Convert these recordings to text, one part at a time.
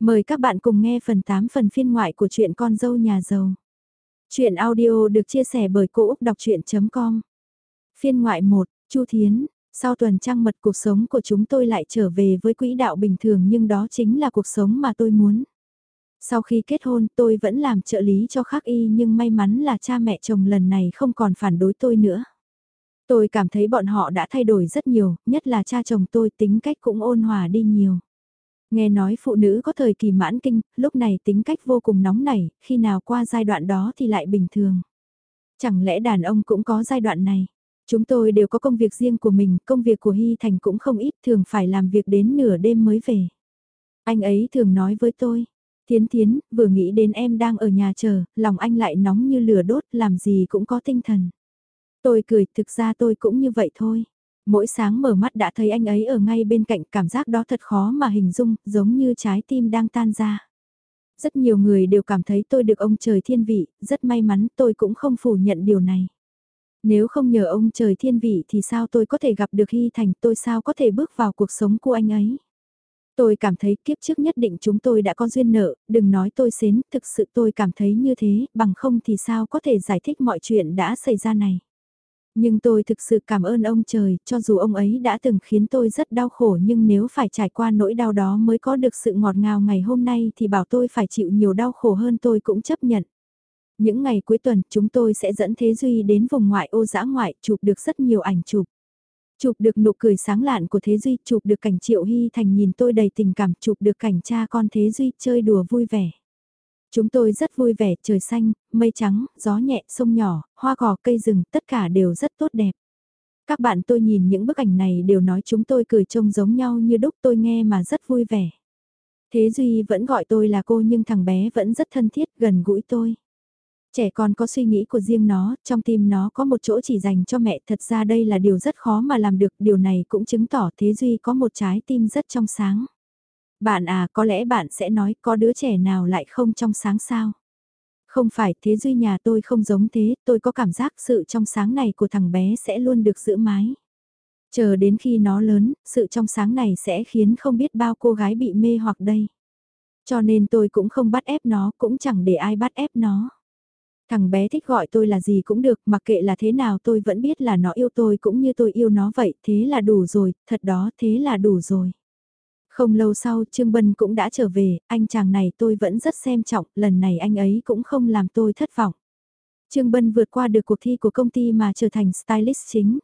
Mời các bạn cùng nghe phần 8 phần phiên ngoại của truyện Con dâu nhà giàu. Chuyện audio được chia sẻ bởi Cô Úc Đọc Chuyện.com Phiên ngoại 1, Chu Thiến, sau tuần trăng mật cuộc sống của chúng tôi lại trở về với quỹ đạo bình thường nhưng đó chính là cuộc sống mà tôi muốn. Sau khi kết hôn tôi vẫn làm trợ lý cho khắc y nhưng may mắn là cha mẹ chồng lần này không còn phản đối tôi nữa. Tôi cảm thấy bọn họ đã thay đổi rất nhiều, nhất là cha chồng tôi tính cách cũng ôn hòa đi nhiều. Nghe nói phụ nữ có thời kỳ mãn kinh, lúc này tính cách vô cùng nóng nảy, khi nào qua giai đoạn đó thì lại bình thường. Chẳng lẽ đàn ông cũng có giai đoạn này? Chúng tôi đều có công việc riêng của mình, công việc của Hy Thành cũng không ít, thường phải làm việc đến nửa đêm mới về. Anh ấy thường nói với tôi, Thiến Thiến, vừa nghĩ đến em đang ở nhà chờ, lòng anh lại nóng như lửa đốt, làm gì cũng có tinh thần. Tôi cười, thực ra tôi cũng như vậy thôi. Mỗi sáng mở mắt đã thấy anh ấy ở ngay bên cạnh cảm giác đó thật khó mà hình dung, giống như trái tim đang tan ra. Rất nhiều người đều cảm thấy tôi được ông trời thiên vị, rất may mắn tôi cũng không phủ nhận điều này. Nếu không nhờ ông trời thiên vị thì sao tôi có thể gặp được Hy Thành, tôi sao có thể bước vào cuộc sống của anh ấy. Tôi cảm thấy kiếp trước nhất định chúng tôi đã có duyên nợ, đừng nói tôi xến, thực sự tôi cảm thấy như thế, bằng không thì sao có thể giải thích mọi chuyện đã xảy ra này. Nhưng tôi thực sự cảm ơn ông trời, cho dù ông ấy đã từng khiến tôi rất đau khổ nhưng nếu phải trải qua nỗi đau đó mới có được sự ngọt ngào ngày hôm nay thì bảo tôi phải chịu nhiều đau khổ hơn tôi cũng chấp nhận. Những ngày cuối tuần chúng tôi sẽ dẫn Thế Duy đến vùng ngoại ô dã ngoại chụp được rất nhiều ảnh chụp. Chụp được nụ cười sáng lạn của Thế Duy, chụp được cảnh Triệu Hy Thành nhìn tôi đầy tình cảm, chụp được cảnh cha con Thế Duy chơi đùa vui vẻ. Chúng tôi rất vui vẻ, trời xanh, mây trắng, gió nhẹ, sông nhỏ, hoa cỏ, cây rừng, tất cả đều rất tốt đẹp. Các bạn tôi nhìn những bức ảnh này đều nói chúng tôi cười trông giống nhau như đúc tôi nghe mà rất vui vẻ. Thế Duy vẫn gọi tôi là cô nhưng thằng bé vẫn rất thân thiết gần gũi tôi. Trẻ con có suy nghĩ của riêng nó, trong tim nó có một chỗ chỉ dành cho mẹ, thật ra đây là điều rất khó mà làm được, điều này cũng chứng tỏ Thế Duy có một trái tim rất trong sáng. Bạn à, có lẽ bạn sẽ nói có đứa trẻ nào lại không trong sáng sao? Không phải, thế duy nhà tôi không giống thế, tôi có cảm giác sự trong sáng này của thằng bé sẽ luôn được giữ mái. Chờ đến khi nó lớn, sự trong sáng này sẽ khiến không biết bao cô gái bị mê hoặc đây. Cho nên tôi cũng không bắt ép nó, cũng chẳng để ai bắt ép nó. Thằng bé thích gọi tôi là gì cũng được, mặc kệ là thế nào tôi vẫn biết là nó yêu tôi cũng như tôi yêu nó vậy, thế là đủ rồi, thật đó, thế là đủ rồi. Không lâu sau Trương Bân cũng đã trở về, anh chàng này tôi vẫn rất xem trọng, lần này anh ấy cũng không làm tôi thất vọng. Trương Bân vượt qua được cuộc thi của công ty mà trở thành stylist chính.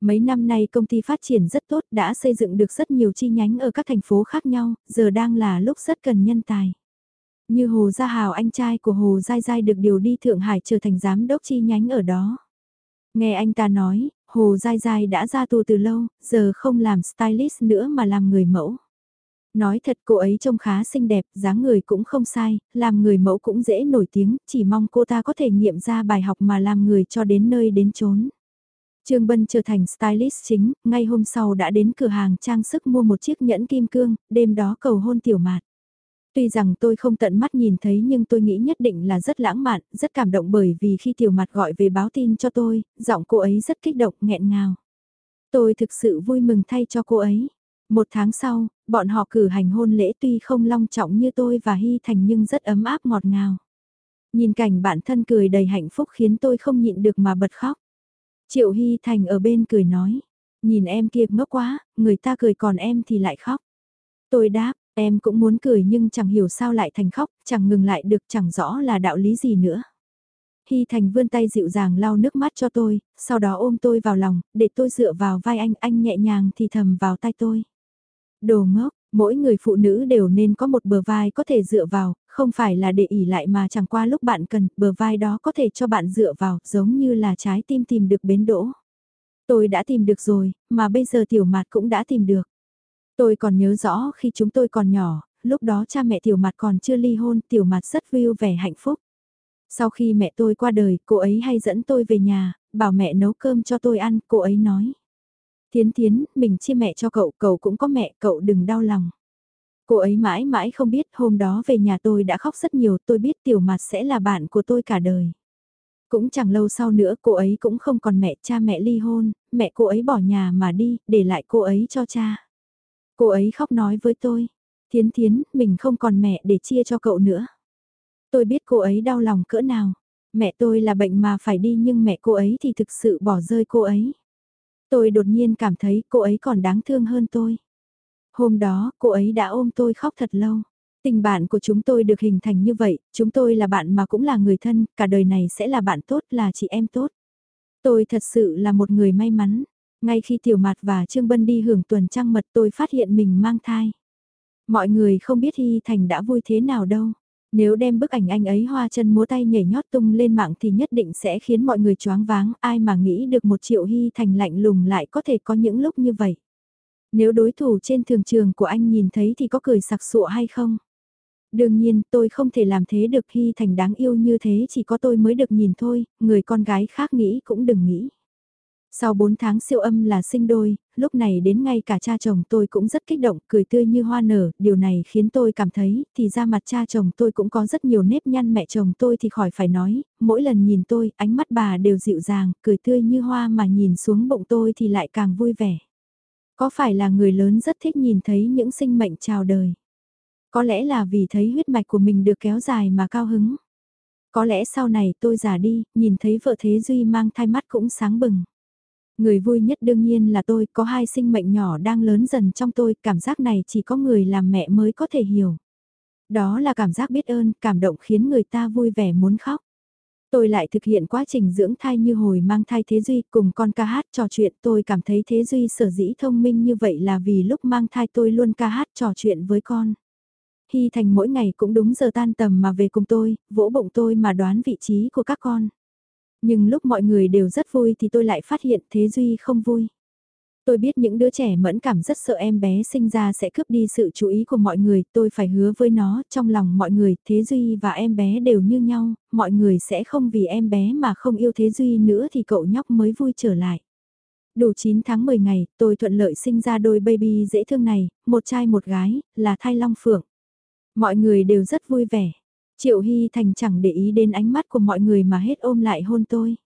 Mấy năm nay công ty phát triển rất tốt, đã xây dựng được rất nhiều chi nhánh ở các thành phố khác nhau, giờ đang là lúc rất cần nhân tài. Như Hồ Gia Hào anh trai của Hồ Giai Giai được điều đi Thượng Hải trở thành giám đốc chi nhánh ở đó. Nghe anh ta nói, Hồ Giai Giai đã ra tù từ lâu, giờ không làm stylist nữa mà làm người mẫu. Nói thật cô ấy trông khá xinh đẹp, dáng người cũng không sai, làm người mẫu cũng dễ nổi tiếng, chỉ mong cô ta có thể nghiệm ra bài học mà làm người cho đến nơi đến chốn. Trương Bân trở thành stylist chính, ngay hôm sau đã đến cửa hàng trang sức mua một chiếc nhẫn kim cương, đêm đó cầu hôn tiểu mạt. Tuy rằng tôi không tận mắt nhìn thấy nhưng tôi nghĩ nhất định là rất lãng mạn, rất cảm động bởi vì khi tiểu mặt gọi về báo tin cho tôi, giọng cô ấy rất kích động, nghẹn ngào. Tôi thực sự vui mừng thay cho cô ấy. Một tháng sau, bọn họ cử hành hôn lễ tuy không long trọng như tôi và Hy Thành nhưng rất ấm áp ngọt ngào. Nhìn cảnh bạn thân cười đầy hạnh phúc khiến tôi không nhịn được mà bật khóc. Triệu Hy Thành ở bên cười nói, nhìn em kia ngốc quá, người ta cười còn em thì lại khóc. Tôi đáp, em cũng muốn cười nhưng chẳng hiểu sao lại thành khóc, chẳng ngừng lại được chẳng rõ là đạo lý gì nữa. Hy Thành vươn tay dịu dàng lau nước mắt cho tôi, sau đó ôm tôi vào lòng, để tôi dựa vào vai anh, anh nhẹ nhàng thì thầm vào tay tôi. Đồ ngốc, mỗi người phụ nữ đều nên có một bờ vai có thể dựa vào, không phải là để ỉ lại mà chẳng qua lúc bạn cần, bờ vai đó có thể cho bạn dựa vào, giống như là trái tim tìm được bến đỗ. Tôi đã tìm được rồi, mà bây giờ tiểu Mạt cũng đã tìm được. Tôi còn nhớ rõ khi chúng tôi còn nhỏ, lúc đó cha mẹ tiểu Mạt còn chưa ly hôn, tiểu Mạt rất vui vẻ hạnh phúc. Sau khi mẹ tôi qua đời, cô ấy hay dẫn tôi về nhà, bảo mẹ nấu cơm cho tôi ăn, cô ấy nói. Thiến Thiến, mình chia mẹ cho cậu, cậu cũng có mẹ, cậu đừng đau lòng. Cô ấy mãi mãi không biết hôm đó về nhà tôi đã khóc rất nhiều, tôi biết tiểu mặt sẽ là bạn của tôi cả đời. Cũng chẳng lâu sau nữa cô ấy cũng không còn mẹ, cha mẹ ly hôn, mẹ cô ấy bỏ nhà mà đi, để lại cô ấy cho cha. Cô ấy khóc nói với tôi, Thiến Thiến, mình không còn mẹ để chia cho cậu nữa. Tôi biết cô ấy đau lòng cỡ nào. Mẹ tôi là bệnh mà phải đi nhưng mẹ cô ấy thì thực sự bỏ rơi cô ấy. Tôi đột nhiên cảm thấy cô ấy còn đáng thương hơn tôi. Hôm đó, cô ấy đã ôm tôi khóc thật lâu. Tình bạn của chúng tôi được hình thành như vậy, chúng tôi là bạn mà cũng là người thân, cả đời này sẽ là bạn tốt, là chị em tốt. Tôi thật sự là một người may mắn. Ngay khi Tiểu Mạt và Trương Bân đi hưởng tuần trăng mật tôi phát hiện mình mang thai. Mọi người không biết Hy Thành đã vui thế nào đâu. Nếu đem bức ảnh anh ấy hoa chân múa tay nhảy nhót tung lên mạng thì nhất định sẽ khiến mọi người choáng váng, ai mà nghĩ được một triệu Hy Thành lạnh lùng lại có thể có những lúc như vậy. Nếu đối thủ trên thường trường của anh nhìn thấy thì có cười sặc sụa hay không? Đương nhiên tôi không thể làm thế được Hy Thành đáng yêu như thế chỉ có tôi mới được nhìn thôi, người con gái khác nghĩ cũng đừng nghĩ. Sau 4 tháng siêu âm là sinh đôi, lúc này đến ngay cả cha chồng tôi cũng rất kích động, cười tươi như hoa nở, điều này khiến tôi cảm thấy, thì ra mặt cha chồng tôi cũng có rất nhiều nếp nhăn mẹ chồng tôi thì khỏi phải nói, mỗi lần nhìn tôi, ánh mắt bà đều dịu dàng, cười tươi như hoa mà nhìn xuống bụng tôi thì lại càng vui vẻ. Có phải là người lớn rất thích nhìn thấy những sinh mệnh chào đời? Có lẽ là vì thấy huyết mạch của mình được kéo dài mà cao hứng. Có lẽ sau này tôi già đi, nhìn thấy vợ Thế Duy mang thai mắt cũng sáng bừng. Người vui nhất đương nhiên là tôi, có hai sinh mệnh nhỏ đang lớn dần trong tôi, cảm giác này chỉ có người làm mẹ mới có thể hiểu. Đó là cảm giác biết ơn, cảm động khiến người ta vui vẻ muốn khóc. Tôi lại thực hiện quá trình dưỡng thai như hồi mang thai Thế Duy cùng con ca hát trò chuyện tôi cảm thấy Thế Duy sở dĩ thông minh như vậy là vì lúc mang thai tôi luôn ca hát trò chuyện với con. Hy Thành mỗi ngày cũng đúng giờ tan tầm mà về cùng tôi, vỗ bụng tôi mà đoán vị trí của các con. Nhưng lúc mọi người đều rất vui thì tôi lại phát hiện Thế Duy không vui. Tôi biết những đứa trẻ mẫn cảm rất sợ em bé sinh ra sẽ cướp đi sự chú ý của mọi người, tôi phải hứa với nó, trong lòng mọi người, Thế Duy và em bé đều như nhau, mọi người sẽ không vì em bé mà không yêu Thế Duy nữa thì cậu nhóc mới vui trở lại. Đủ 9 tháng 10 ngày, tôi thuận lợi sinh ra đôi baby dễ thương này, một trai một gái, là thai long phượng. Mọi người đều rất vui vẻ. Triệu Hy Thành chẳng để ý đến ánh mắt của mọi người mà hết ôm lại hôn tôi.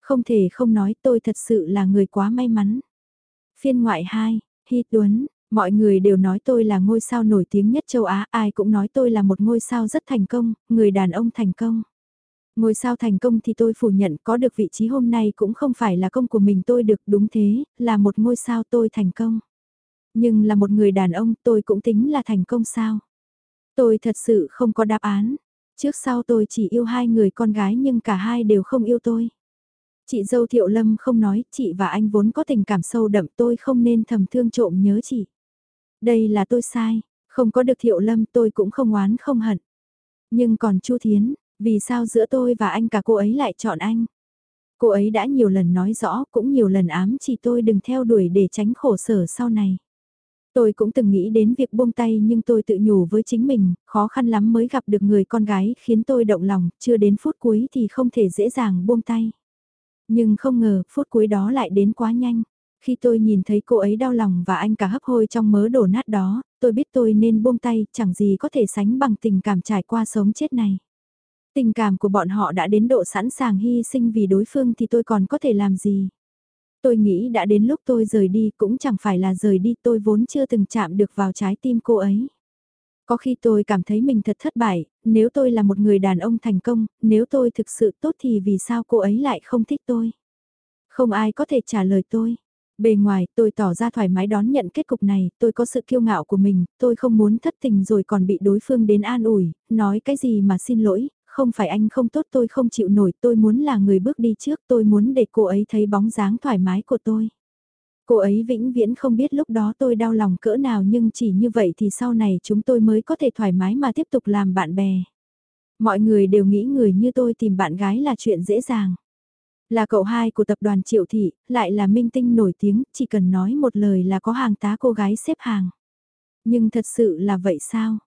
Không thể không nói tôi thật sự là người quá may mắn. Phiên ngoại 2, Hy Tuấn, mọi người đều nói tôi là ngôi sao nổi tiếng nhất châu Á, ai cũng nói tôi là một ngôi sao rất thành công, người đàn ông thành công. Ngôi sao thành công thì tôi phủ nhận có được vị trí hôm nay cũng không phải là công của mình tôi được đúng thế, là một ngôi sao tôi thành công. Nhưng là một người đàn ông tôi cũng tính là thành công sao. Tôi thật sự không có đáp án. Trước sau tôi chỉ yêu hai người con gái nhưng cả hai đều không yêu tôi. Chị dâu Thiệu Lâm không nói, chị và anh vốn có tình cảm sâu đậm tôi không nên thầm thương trộm nhớ chị. Đây là tôi sai, không có được Thiệu Lâm tôi cũng không oán không hận. Nhưng còn Chu Thiến, vì sao giữa tôi và anh cả cô ấy lại chọn anh? Cô ấy đã nhiều lần nói rõ cũng nhiều lần ám chỉ tôi đừng theo đuổi để tránh khổ sở sau này. Tôi cũng từng nghĩ đến việc buông tay nhưng tôi tự nhủ với chính mình, khó khăn lắm mới gặp được người con gái khiến tôi động lòng, chưa đến phút cuối thì không thể dễ dàng buông tay. Nhưng không ngờ, phút cuối đó lại đến quá nhanh. Khi tôi nhìn thấy cô ấy đau lòng và anh cả hấp hôi trong mớ đổ nát đó, tôi biết tôi nên buông tay, chẳng gì có thể sánh bằng tình cảm trải qua sống chết này. Tình cảm của bọn họ đã đến độ sẵn sàng hy sinh vì đối phương thì tôi còn có thể làm gì. Tôi nghĩ đã đến lúc tôi rời đi cũng chẳng phải là rời đi tôi vốn chưa từng chạm được vào trái tim cô ấy. Có khi tôi cảm thấy mình thật thất bại, nếu tôi là một người đàn ông thành công, nếu tôi thực sự tốt thì vì sao cô ấy lại không thích tôi? Không ai có thể trả lời tôi. Bề ngoài, tôi tỏ ra thoải mái đón nhận kết cục này, tôi có sự kiêu ngạo của mình, tôi không muốn thất tình rồi còn bị đối phương đến an ủi, nói cái gì mà xin lỗi, không phải anh không tốt tôi không chịu nổi, tôi muốn là người bước đi trước, tôi muốn để cô ấy thấy bóng dáng thoải mái của tôi. Cô ấy vĩnh viễn không biết lúc đó tôi đau lòng cỡ nào nhưng chỉ như vậy thì sau này chúng tôi mới có thể thoải mái mà tiếp tục làm bạn bè. Mọi người đều nghĩ người như tôi tìm bạn gái là chuyện dễ dàng. Là cậu hai của tập đoàn Triệu Thị, lại là minh tinh nổi tiếng, chỉ cần nói một lời là có hàng tá cô gái xếp hàng. Nhưng thật sự là vậy sao?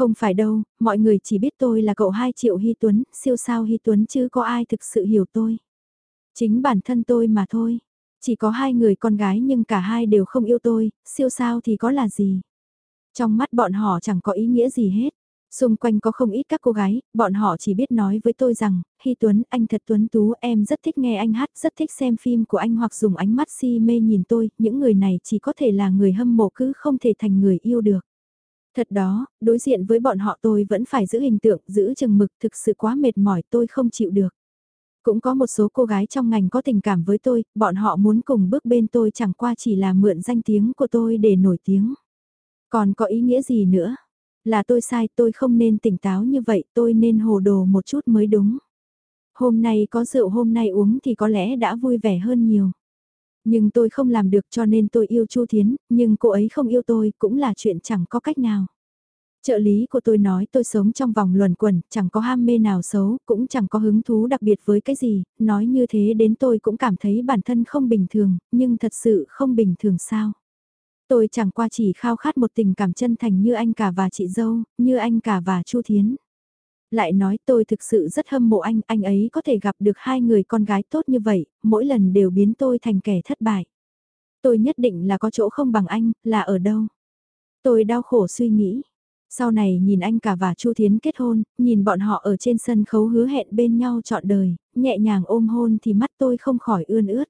Không phải đâu, mọi người chỉ biết tôi là cậu hai Triệu Hy Tuấn, siêu sao Hy Tuấn chứ có ai thực sự hiểu tôi. Chính bản thân tôi mà thôi. Chỉ có hai người con gái nhưng cả hai đều không yêu tôi, siêu sao thì có là gì. Trong mắt bọn họ chẳng có ý nghĩa gì hết. Xung quanh có không ít các cô gái, bọn họ chỉ biết nói với tôi rằng, Hy Tuấn, anh thật tuấn tú, em rất thích nghe anh hát, rất thích xem phim của anh hoặc dùng ánh mắt si mê nhìn tôi, những người này chỉ có thể là người hâm mộ cứ không thể thành người yêu được. Thật đó, đối diện với bọn họ tôi vẫn phải giữ hình tượng, giữ chừng mực thực sự quá mệt mỏi tôi không chịu được. Cũng có một số cô gái trong ngành có tình cảm với tôi, bọn họ muốn cùng bước bên tôi chẳng qua chỉ là mượn danh tiếng của tôi để nổi tiếng. Còn có ý nghĩa gì nữa? Là tôi sai, tôi không nên tỉnh táo như vậy, tôi nên hồ đồ một chút mới đúng. Hôm nay có rượu hôm nay uống thì có lẽ đã vui vẻ hơn nhiều. Nhưng tôi không làm được cho nên tôi yêu Chu Thiến, nhưng cô ấy không yêu tôi cũng là chuyện chẳng có cách nào. Trợ lý của tôi nói tôi sống trong vòng luẩn quẩn, chẳng có ham mê nào xấu, cũng chẳng có hứng thú đặc biệt với cái gì, nói như thế đến tôi cũng cảm thấy bản thân không bình thường, nhưng thật sự không bình thường sao. Tôi chẳng qua chỉ khao khát một tình cảm chân thành như anh cả và chị dâu, như anh cả và Chu Thiến. Lại nói tôi thực sự rất hâm mộ anh, anh ấy có thể gặp được hai người con gái tốt như vậy, mỗi lần đều biến tôi thành kẻ thất bại. Tôi nhất định là có chỗ không bằng anh, là ở đâu. Tôi đau khổ suy nghĩ. Sau này nhìn anh cả và Chu Thiến kết hôn, nhìn bọn họ ở trên sân khấu hứa hẹn bên nhau trọn đời, nhẹ nhàng ôm hôn thì mắt tôi không khỏi ươn ướt.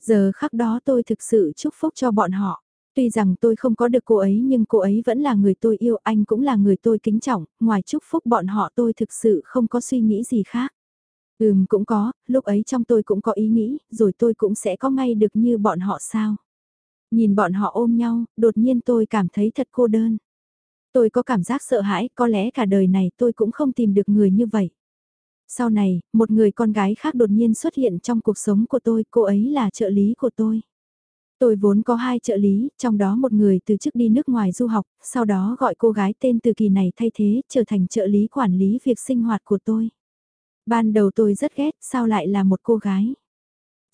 Giờ khắc đó tôi thực sự chúc phúc cho bọn họ. Tuy rằng tôi không có được cô ấy nhưng cô ấy vẫn là người tôi yêu, anh cũng là người tôi kính trọng, ngoài chúc phúc bọn họ tôi thực sự không có suy nghĩ gì khác. Ừm cũng có, lúc ấy trong tôi cũng có ý nghĩ, rồi tôi cũng sẽ có ngay được như bọn họ sao. Nhìn bọn họ ôm nhau, đột nhiên tôi cảm thấy thật cô đơn. Tôi có cảm giác sợ hãi, có lẽ cả đời này tôi cũng không tìm được người như vậy. Sau này, một người con gái khác đột nhiên xuất hiện trong cuộc sống của tôi, cô ấy là trợ lý của tôi. Tôi vốn có hai trợ lý, trong đó một người từ chức đi nước ngoài du học, sau đó gọi cô gái tên từ kỳ này thay thế, trở thành trợ lý quản lý việc sinh hoạt của tôi. Ban đầu tôi rất ghét, sao lại là một cô gái?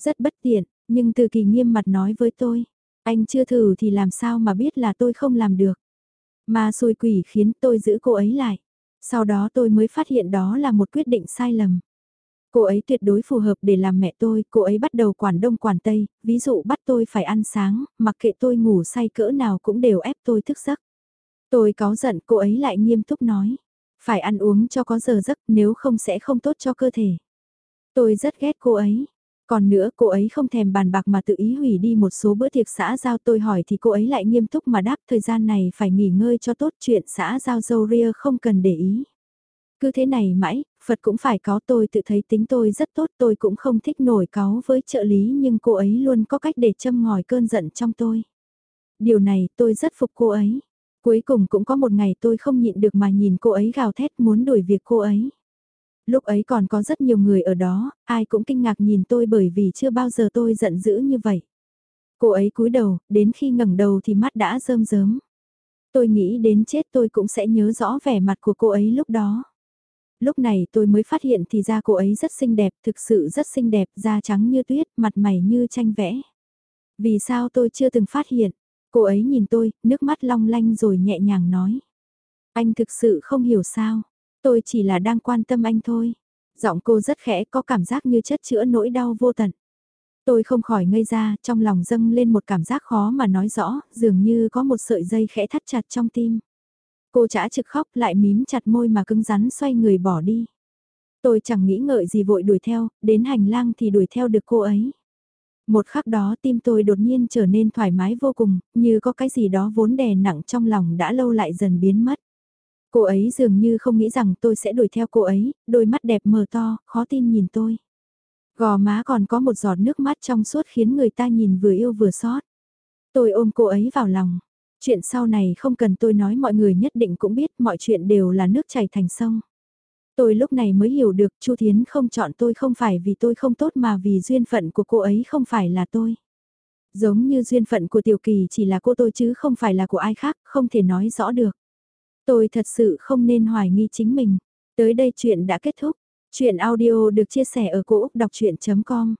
Rất bất tiện, nhưng từ kỳ nghiêm mặt nói với tôi, anh chưa thử thì làm sao mà biết là tôi không làm được. Mà xôi quỷ khiến tôi giữ cô ấy lại. Sau đó tôi mới phát hiện đó là một quyết định sai lầm. Cô ấy tuyệt đối phù hợp để làm mẹ tôi, cô ấy bắt đầu quản đông quản tây, ví dụ bắt tôi phải ăn sáng, mặc kệ tôi ngủ say cỡ nào cũng đều ép tôi thức giấc. Tôi có giận cô ấy lại nghiêm túc nói, phải ăn uống cho có giờ giấc nếu không sẽ không tốt cho cơ thể. Tôi rất ghét cô ấy. Còn nữa cô ấy không thèm bàn bạc mà tự ý hủy đi một số bữa tiệc xã giao tôi hỏi thì cô ấy lại nghiêm túc mà đáp thời gian này phải nghỉ ngơi cho tốt chuyện xã giao dâu ria không cần để ý. Cứ thế này mãi, Phật cũng phải có tôi tự thấy tính tôi rất tốt tôi cũng không thích nổi cáu với trợ lý nhưng cô ấy luôn có cách để châm ngòi cơn giận trong tôi. Điều này tôi rất phục cô ấy. Cuối cùng cũng có một ngày tôi không nhịn được mà nhìn cô ấy gào thét muốn đuổi việc cô ấy. Lúc ấy còn có rất nhiều người ở đó, ai cũng kinh ngạc nhìn tôi bởi vì chưa bao giờ tôi giận dữ như vậy. Cô ấy cúi đầu, đến khi ngẩng đầu thì mắt đã rơm rớm. Tôi nghĩ đến chết tôi cũng sẽ nhớ rõ vẻ mặt của cô ấy lúc đó. Lúc này tôi mới phát hiện thì da cô ấy rất xinh đẹp, thực sự rất xinh đẹp, da trắng như tuyết, mặt mày như tranh vẽ. Vì sao tôi chưa từng phát hiện? Cô ấy nhìn tôi, nước mắt long lanh rồi nhẹ nhàng nói. Anh thực sự không hiểu sao, tôi chỉ là đang quan tâm anh thôi. Giọng cô rất khẽ có cảm giác như chất chữa nỗi đau vô tận. Tôi không khỏi ngây ra, trong lòng dâng lên một cảm giác khó mà nói rõ, dường như có một sợi dây khẽ thắt chặt trong tim. Cô chả trực khóc lại mím chặt môi mà cứng rắn xoay người bỏ đi. Tôi chẳng nghĩ ngợi gì vội đuổi theo, đến hành lang thì đuổi theo được cô ấy. Một khắc đó tim tôi đột nhiên trở nên thoải mái vô cùng, như có cái gì đó vốn đè nặng trong lòng đã lâu lại dần biến mất. Cô ấy dường như không nghĩ rằng tôi sẽ đuổi theo cô ấy, đôi mắt đẹp mờ to, khó tin nhìn tôi. Gò má còn có một giọt nước mắt trong suốt khiến người ta nhìn vừa yêu vừa xót. Tôi ôm cô ấy vào lòng. Chuyện sau này không cần tôi nói mọi người nhất định cũng biết mọi chuyện đều là nước chảy thành sông. Tôi lúc này mới hiểu được Chu Thiến không chọn tôi không phải vì tôi không tốt mà vì duyên phận của cô ấy không phải là tôi. Giống như duyên phận của Tiểu Kỳ chỉ là cô tôi chứ không phải là của ai khác, không thể nói rõ được. Tôi thật sự không nên hoài nghi chính mình. Tới đây chuyện đã kết thúc. Chuyện audio được chia sẻ ở cỗ đọc chuyện.com